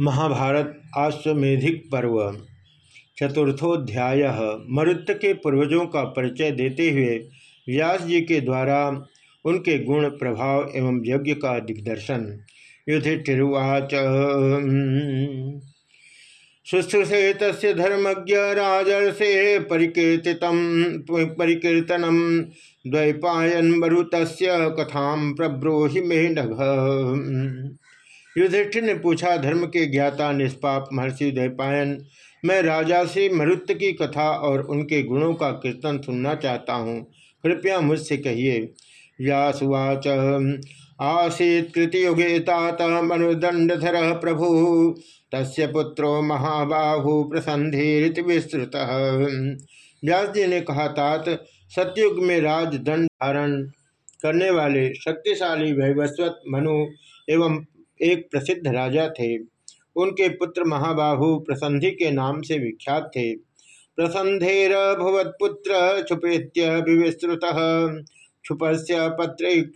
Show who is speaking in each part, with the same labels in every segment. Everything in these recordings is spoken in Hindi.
Speaker 1: महाभारत आश्वेधिक पर्व। चतुर्थोध्याय। मरुत के पूर्वजों का परिचय देते हुए व्यास जी के द्वारा उनके गुण, प्रभाव एवं यज्ञ का दिग्दर्शन। युधिष्ठिर्वाच। शुश्रूषे तस् धर्मज्ञ राजर्षे परिकीर्ति परिकीर्तनम मरुत कथा प्रब्रोहि मे नघ युधिष्ठिर ने पूछा, धर्म के ज्ञाता, निष्पाप, महर्षि दयपायन मैं राजा से मरुत की कथा और उनके गुणों का कीर्तन सुनना चाहता हूँ। कृपया मुझसे कहिए। व्यासुवाच, आसीत कृतियुगे तात मनुदंडधर प्रभु, तस्य पुत्रो महाबाहु प्रसंधि विस्तृत। व्यास जी ने कहा, तात, सत्युग में राज दंड धारण करने वाले शक्तिशाली, वैवस्वत, मनु एवं एक प्रसिद्ध राजा थे। उनके पुत्र महाबाहु प्रसंधि के नाम से विख्यात थे। प्रसंधेर भवत्पुत्र क्षुपेत्य विविस्तृत। क्षुपस्य पत्र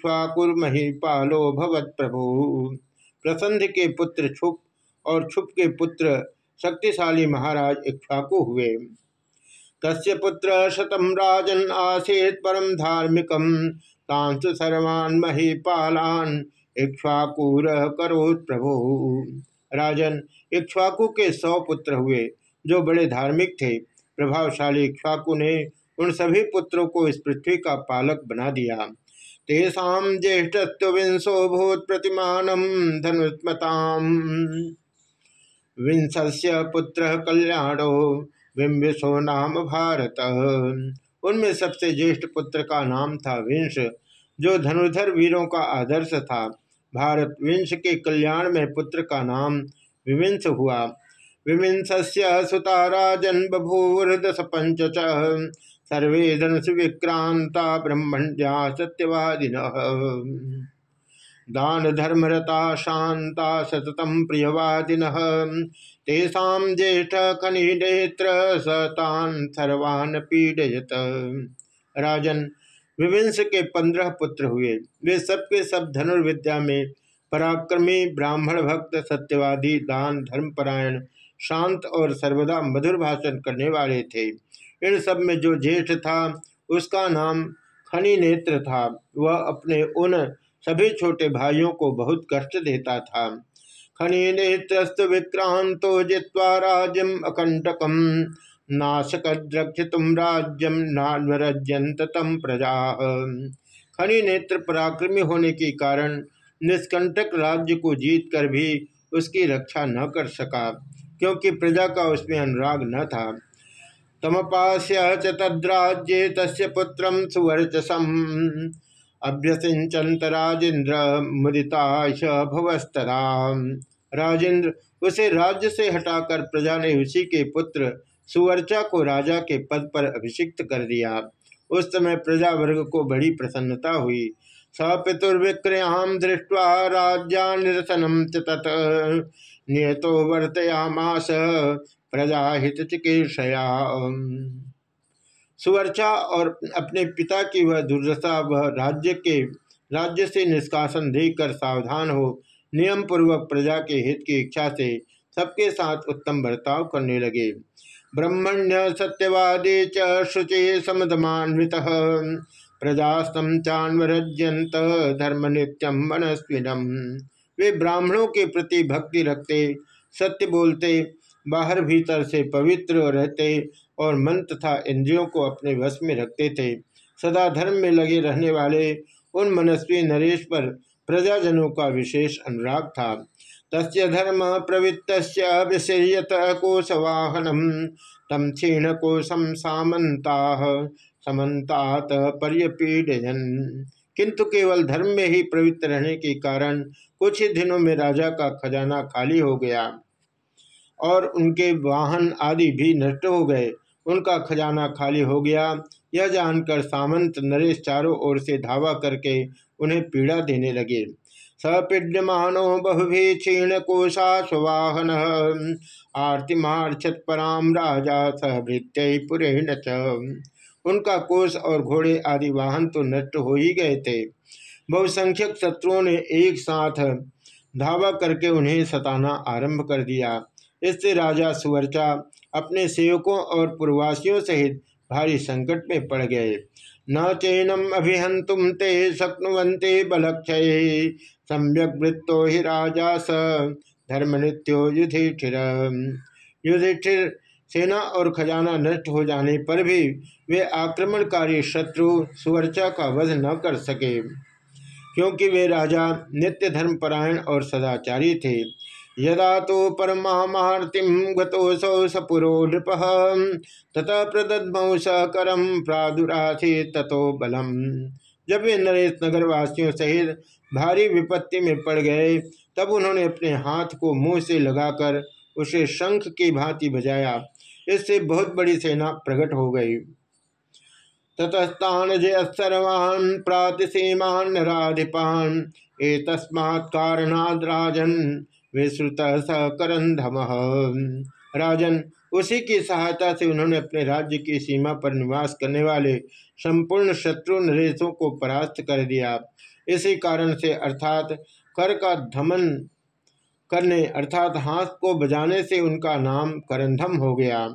Speaker 1: पालो भवत प्रभु। प्रसंध के पुत्र क्षुप और क्षुप के पुत्र शक्तिशाली महाराज इक्ष्वाकु हुए। तस्य पुत्र शतम राजन आसेत परम धार्मिकम। तांसु सर्वान् महीपालान इक्ष्वाकुर करो प्रभु। राजन, इक्ष्वाकु के सौ पुत्र हुए, जो बड़े धार्मिक थे। प्रभावशाली इक्ष्वाकु ने उन सभी पुत्रों को इस पृथ्वी का पालक बना दिया। तेषा ज्येष्ठत्व विंशो भूत प्रतिमान धनुत्मताम विंशस्य पुत्र कल्याणो विम्बिशो नाम भारत। उनमें सबसे ज्येष्ठ पुत्र का नाम था विंश, जो धनुधर वीरों का आदर्श था। भारत विंश के कल्याण में पुत्र का नाम विविंस हुआ। विविंस्य सुता राजन बभूवदस पंच सर्वे धनुष विक्रांता ब्रह्मण्या सत्यवादिन। दान धर्मरता शांता सततम प्रियवादिन। तेषा ज्येष्ठ खनि नेत्र सतान सर्वान् पीडयत। राजन विविंश के पंद्रह पुत्र हुए। वे सबके सब धनुर्विद्या में पराक्रमी, ब्राह्मण भक्त, सत्यवादी, दान, धर्मपरायण, शांत और सर्वदा मधुर भाषण करने वाले थे। इन सब में जो ज्येष्ठ था, उसका नाम खनि नेत्र था। वह अपने उन सभी छोटे भाइयों को बहुत कष्ट देता था। खनि नेत्रस्तु विक्रांतो जित्वा राज्यम अकंटकम नाशकद्रक्षितुम राज्यम नान्वरजंत तम प्रजा। खनि नेत्र पराक्रमी होने के कारण निष्कंटक राज्य को जीत कर भी उसकी रक्षा न कर सका, क्योंकि प्रजा का उसमें अनुराग न था। तमपास्य च तद्राज्ये तस्य पुत्र सुवर्चसम। अभ्यसिंचंत राजेन्द्र मुदिताश भवस्तरा राजेंद्र उसे राज्य से हटाकर प्रजा ने उसी के पुत्र सुवर्चा को राजा के पद पर अभिषिक्त कर दिया। उस समय प्रजा वर्ग को बड़ी प्रसन्नता हुई। सपितुर्विक्रयाम दृष्टवा राज्या तत। नियतो वर्तयामास प्रजा हित चिकीर्षया। सुवर्चा और अपने पिता की वह दुर्दशा, वह राज्य के राज्य से निष्कासन देकर सावधान हो नियम पूर्वक प्रजा के हित की इच्छा से सबके साथ उत्तम बर्ताव करने लगे। ब्रह्मण्य सत्यवादी च शुचि समदमान्वित। प्रजास्तम चान्वरज्यंत धर्म नित्यम मनस्विनम। वे ब्राह्मणों के प्रति भक्ति रखते, सत्य बोलते, बाहर भीतर से पवित्र रहते और मन तथा इंद्रियों को अपने वश में रखते थे। सदा धर्म में लगे रहने वाले उन मनस्वी नरेश पर प्रजाजनों का विशेष अनुराग था। तस्य धर्म प्रवृत्त विषयत कोशवाहनम तम क्षीण कोशम सामंता समन्तात पर्यपीडन किंतु केवल धर्म में ही प्रवृत्त रहने के कारण कुछ ही दिनों में राजा का खजाना खाली हो गया और उनके वाहन आदि भी नष्ट हो गए। उनका खजाना खाली हो गया। यह जानकर सामंत नरेश चारों ओर से धावा करके उन्हें पीड़ा देने लगे। सपीड्यमानो क्षीण कोशा सुवाहन। आरतिमार्छत पराम राजा सहभृत्य पुरेण उनका कोष और घोड़े आदि वाहन तो नष्ट हो ही गए थे। बहुसंख्यक शत्रुओं ने एक साथ धावा करके उन्हें सताना आरंभ कर दिया। इससे राजा सुवर्चा अपने सेवकों और पूर्वासियों सहित भारी संकट में पड़ गए। न चैनम अभिहंतुम ते शक्नुवंते बलक्षय। सम्यक वृत्तो ही राजा स। धर्म नृत्यो युधिष्ठिर। युधिष्ठिर सेना और खजाना नष्ट हो जाने पर भी वे आक्रमणकारी शत्रु सुवर्चा का वध न कर सके, क्योंकि वे राजा, नित्य धर्मपरायण और सदाचारी थे। यदा तो परमातिम गतोसौ सपुरो नृप तथा प्रदत्मौ सकरम प्रादुराथे तथो बलम। जब वे नरेश नगर वासियों सहित भारी विपत्ति में पड़ गए, तब उन्होंने अपने हाथ को मुँह से लगाकर उसे शंख की भांति बजाया। इससे बहुत बड़ी सेना प्रकट हो गई। ततस्तान जय सर्वान् प्रातिसीमान राधिपान ए तस्मात् राजन विश्रुत सकरंधम राजन, उसी की सहायता से उन्होंने अपने राज्य की सीमा पर निवास करने वाले संपूर्ण शत्रु नरेशों को परास्त कर दिया। इसी कारण से अर्थात कर का धमन करने, अर्थात हाथ को बजाने से उनका नाम करंधम हो गया।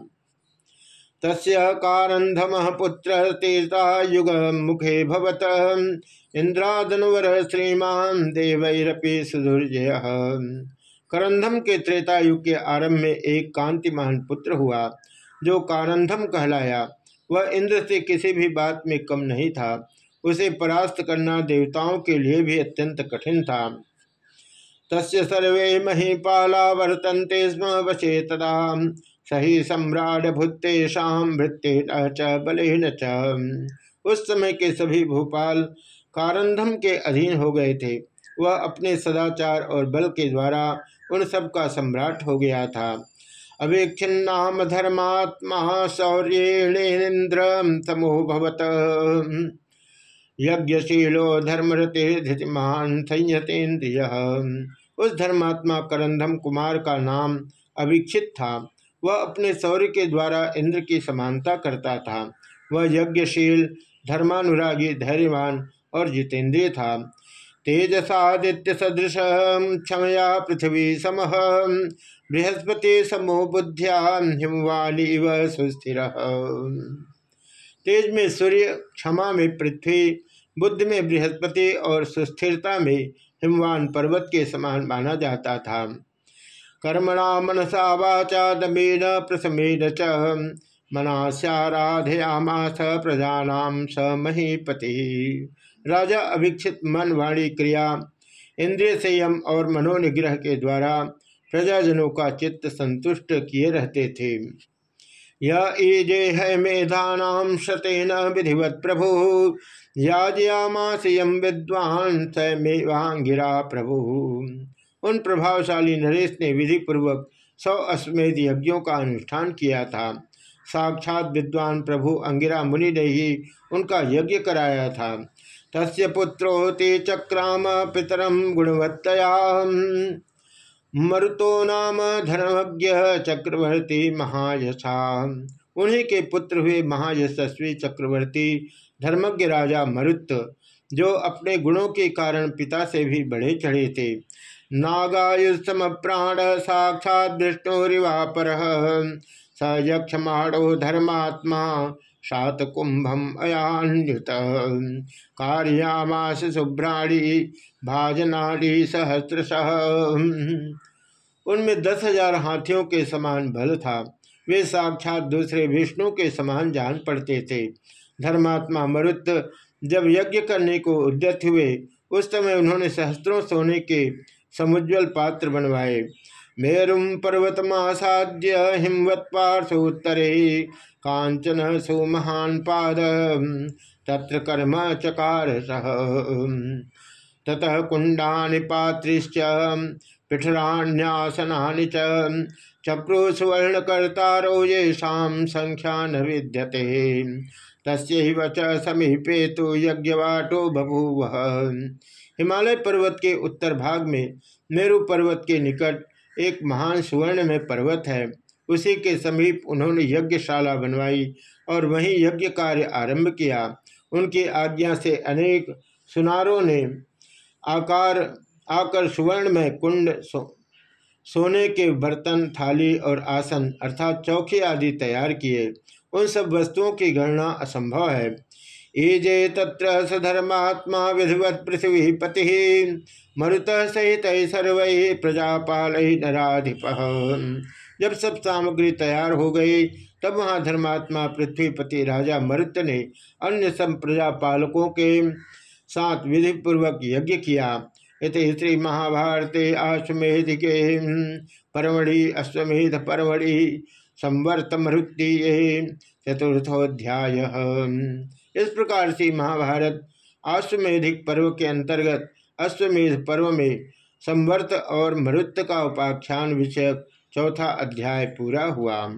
Speaker 1: तस्य कारंधम पुत्र तीर्था युग मुखे भवत। इंद्रादनवर श्रीमान देवैरपि सुदुर्जय। करंधम के त्रेता युग के आरंभ में एक कांतिमान पुत्र हुआ, जो कारंधम कहलाया। वह इंद्र से किसी भी बात में कम नहीं था। उसे परास्त करना देवताओं के लिए भी अत्यंत कठिन था। तस्य सर्वे महीपाला वर्तन्ते स्म वशे तदा। सही सम्राट भूतेषाम भृत्य च बलेन च। उस समय के सभी भोपाल कारंधम के अधीन हो गए थे। वह अपने सदाचार और बल के द्वारा उन सब का सम्राट हो गया था। अवेक्षिन्नाम धर्मात्मा शौर्येन्द्र समोभवत यज्ञशीलो धर्मरते धृतिमान संयतेन्द्रिय। उस धर्मात्मा करंधम कुमार का नाम अभिक्षित था। वह अपने शौर्य के द्वारा इंद्र की समानता करता था। वह यज्ञशील, धर्मानुरागी, धैर्यवान और जितेंद्रिय था। तेजसादित्य सदृश क्षमया पृथ्वी सम। बृहस्पति समो बुद्ध्या हिमवाली व सुस्थिर। तेज में सूर्य, क्षमा में पृथ्वी, बुद्ध में बृहस्पति और सुस्थिरता में हिमवान पर्वत के समान माना जाता था। कर्मणा मनसा वाचा दमेन प्रसमेन च। मनास्याराधयामास प्रजा स महीपति। राजा अभिक्षित मन वाणी क्रिया, इंद्रिय संयम और मनोनिग्रह के द्वारा प्रजाजनों का चित्त संतुष्ट किए रहते थे। ईजे है मेधानाम शतेन विधिवत प्रभु याजयामासयम विद्वान समेवांगिरा प्रभु। उन प्रभावशाली नरेश ने विधि पूर्वक सौ अश्वमेध यज्ञों का अनुष्ठान किया था। साक्षात विद्वान प्रभु अंगिरा मुनि ने ही उनका यज्ञ कराया था। तस्य पुत्रोति चक्राम पितरम गुणवत्तया मरुतो नाम धर्मज्ञ चक्रवर्ती महायशा। उन्हीं के पुत्र हुए महायशस्वी चक्रवर्ती धर्मज्ञ राजा मरुत, जो अपने गुणों के कारण पिता से भी बड़े चढ़े थे। नागायुसम प्राण साक्षात विष्णुरिवा पर स यक्षमाणो धर्मात्मा सात कुंभम अयान्युत कार्यामास शुभ्राणी भाजनाड़ी सहस्रश उनमें दस हज़ार हाथियों के समान बल था। वे साक्षात दूसरे विष्णु के समान जान पड़ते थे। धर्मात्मा मरुत जब यज्ञ करने को उद्यत हुए, उस समय उन्होंने सहस्त्रों सोने के समुज्वल पात्र बनवाए। मेरुम पर्वतमासाद्य हिमवत पार्श्वोत्तरे कांचन सुमहान पाद, तत्र कर्म चकार सह। ततः कुंडा पात्रिश्च पिठराण्यासना चक्रु सुवर्णकर्तारो येषा संख्या न विद्यते तस्व च समीपे तो यज्ञवाटो बभूव। हिमालय पर्वत के उत्तर भाग में मेरु पर्वत के निकट एक महान सुवर्ण में पर्वत है। उसी के समीप उन्होंने यज्ञशाला बनवाई और वहीं यज्ञ कार्य आरंभ किया। उनकी आज्ञा से अनेक सुनारों ने आकार आकर सुवर्ण में कुंड सो, सोने के बर्तन थाली और आसन अर्थात चौकी आदि तैयार किए। उन सब वस्तुओं की गणना असंभव है। ईजे तत्र सधर्मात्मा विधिवत पृथ्वी पति मरुत सहित सर्व प्रजापाल नराधिप। जब सब सामग्री तैयार हो गई, तब वहाँ धर्मात्मा पृथ्वीपति राजा मरुत ने अन्य सब प्रजापालकों के साथ विधि पूर्वक यज्ञ किया। इति श्री महाभारते आश्वेध के परमढ़ि, अश्वमेध परमढ़ि संवर्त मरुति चतुर्थोध्याय इस प्रकार से महाभारत आश्वेधिक पर्व के अंतर्गत अश्वमेध पर्व में संवर्त और मरुत का उपाख्यान विषयक चौथा अध्याय पूरा हुआ।